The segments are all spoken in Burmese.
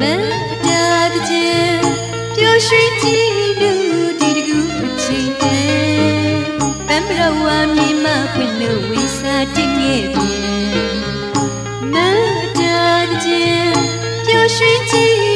မန်တာတခြင်းပျော်ရွှင်ကြည်လူဒီတကူအချိန်တည်းပန်ပရဝါမြေမခွင်လို့ဝေစာတင်ခဲ့ပြန်မန်တာတခြင်းပျော်ရွှင်ကြည်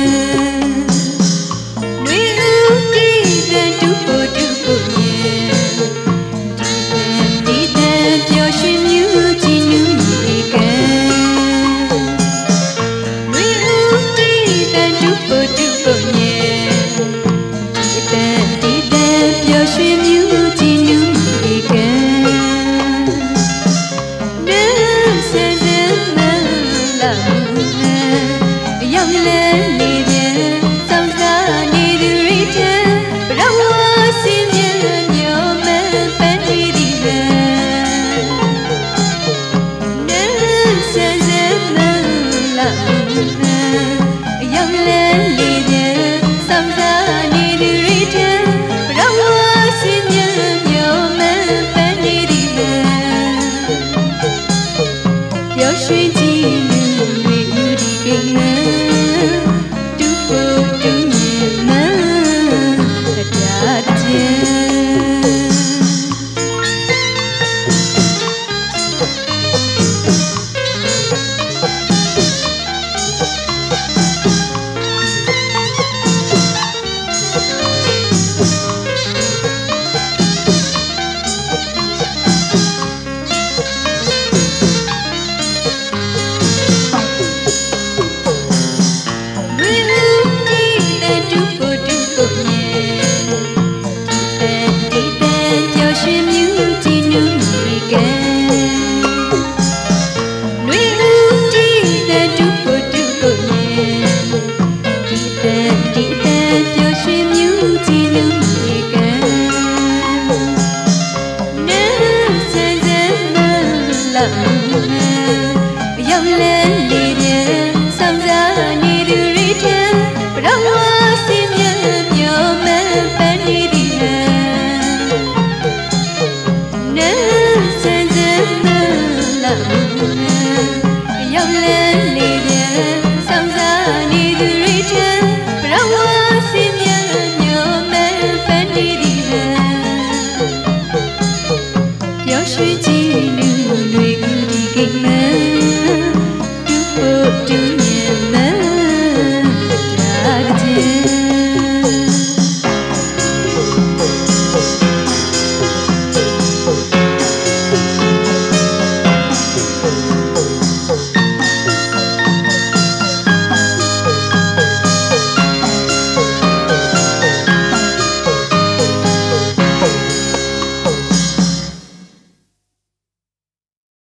me. 嗯